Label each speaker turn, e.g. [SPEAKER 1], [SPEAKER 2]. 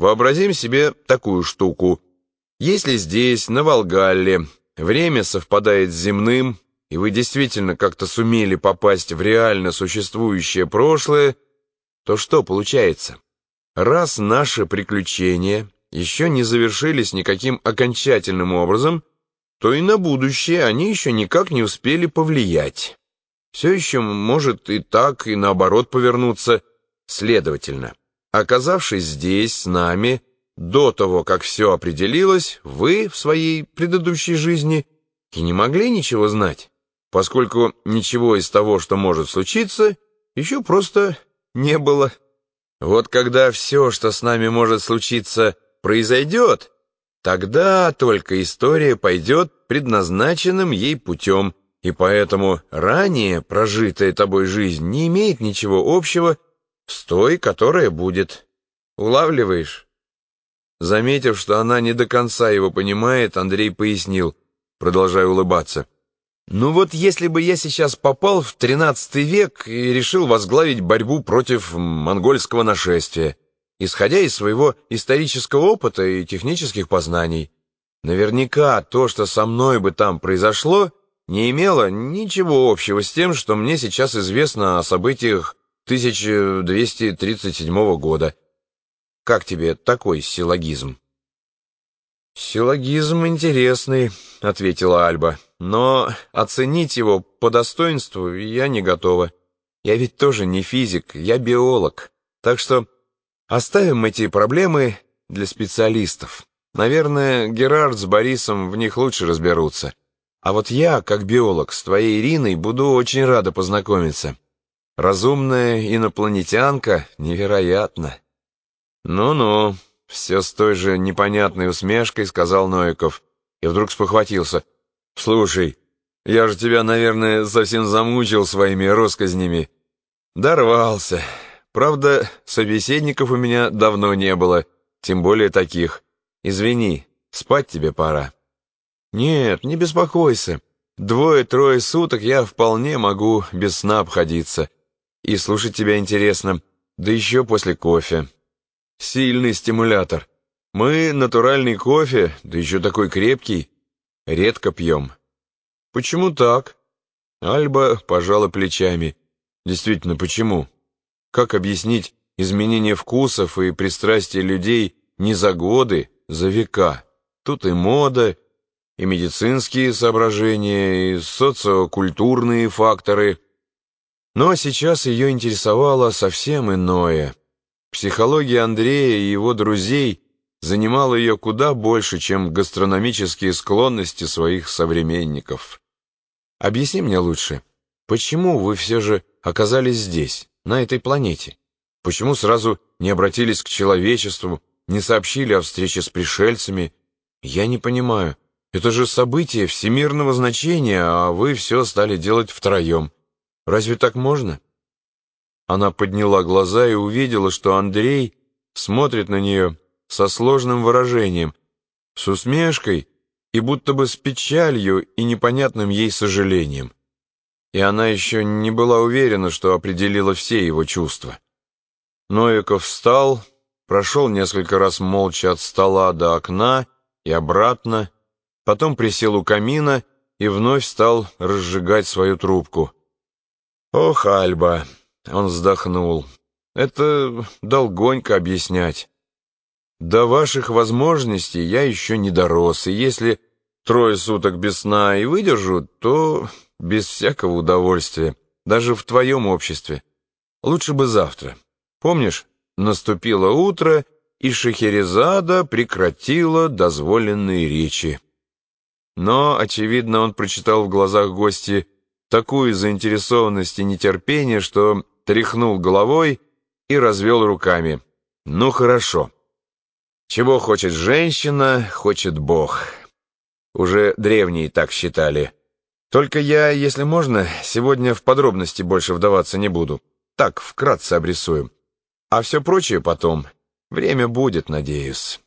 [SPEAKER 1] Вообразим себе такую штуку. Если здесь, на Волгалле, время совпадает с земным, и вы действительно как-то сумели попасть в реально существующее прошлое, то что получается? Раз наши приключения еще не завершились никаким окончательным образом, то и на будущее они еще никак не успели повлиять. Все еще может и так, и наоборот повернуться. Следовательно, оказавшись здесь с нами, до того, как все определилось, вы в своей предыдущей жизни и не могли ничего знать, поскольку ничего из того, что может случиться, еще просто не было. Вот когда все, что с нами может случиться, произойдет, тогда только история пойдет предназначенным ей путем, и поэтому ранее прожитая тобой жизнь не имеет ничего общего с той, которая будет. Улавливаешь? Заметив, что она не до конца его понимает, Андрей пояснил, продолжая улыбаться. Ну вот если бы я сейчас попал в тринадцатый век и решил возглавить борьбу против монгольского нашествия, исходя из своего исторического опыта и технических познаний, наверняка то, что со мной бы там произошло, не имело ничего общего с тем, что мне сейчас известно о событиях 1237 года. Как тебе такой силлогизм? «Силлогизм интересный», — ответила Альба, «но оценить его по достоинству я не готова. Я ведь тоже не физик, я биолог, так что оставим эти проблемы для специалистов. Наверное, Герард с Борисом в них лучше разберутся. А вот я, как биолог, с твоей Ириной буду очень рада познакомиться. Разумная инопланетянка невероятно». «Ну-ну», все с той же непонятной усмешкой сказал Новиков. И вдруг спохватился. «Слушай, я же тебя, наверное, совсем замучил своими россказнями». «Дорвался. Правда, собеседников у меня давно не было, тем более таких. Извини, спать тебе пора». «Нет, не беспокойся. Двое-трое суток я вполне могу без сна обходиться. И слушать тебя интересно, да еще после кофе». Сильный стимулятор. Мы натуральный кофе, да еще такой крепкий, редко пьем. Почему так? Альба пожала плечами. Действительно, почему? Как объяснить изменение вкусов и пристрастия людей не за годы, за века? Тут и мода, и медицинские соображения, и социокультурные факторы. Но сейчас ее интересовало совсем иное — Психология Андрея и его друзей занимала ее куда больше, чем гастрономические склонности своих современников. Объясни мне лучше, почему вы все же оказались здесь, на этой планете? Почему сразу не обратились к человечеству, не сообщили о встрече с пришельцами? Я не понимаю. Это же событие всемирного значения, а вы все стали делать втроем. Разве так можно?» Она подняла глаза и увидела, что Андрей смотрит на нее со сложным выражением, с усмешкой и будто бы с печалью и непонятным ей сожалением. И она еще не была уверена, что определила все его чувства. Новиков встал, прошел несколько раз молча от стола до окна и обратно, потом присел у камина и вновь стал разжигать свою трубку. «Ох, Альба!» Он вздохнул. «Это долгонько объяснять. До ваших возможностей я еще не дорос, и если трое суток без сна и выдержу, то без всякого удовольствия, даже в твоем обществе. Лучше бы завтра. Помнишь, наступило утро, и Шахерезада прекратила дозволенные речи. Но, очевидно, он прочитал в глазах гости такую заинтересованность и нетерпение, что тряхнул головой и развел руками. «Ну хорошо. Чего хочет женщина, хочет Бог». Уже древние так считали. Только я, если можно, сегодня в подробности больше вдаваться не буду. Так, вкратце обрисую. А все прочее потом. Время будет, надеюсь.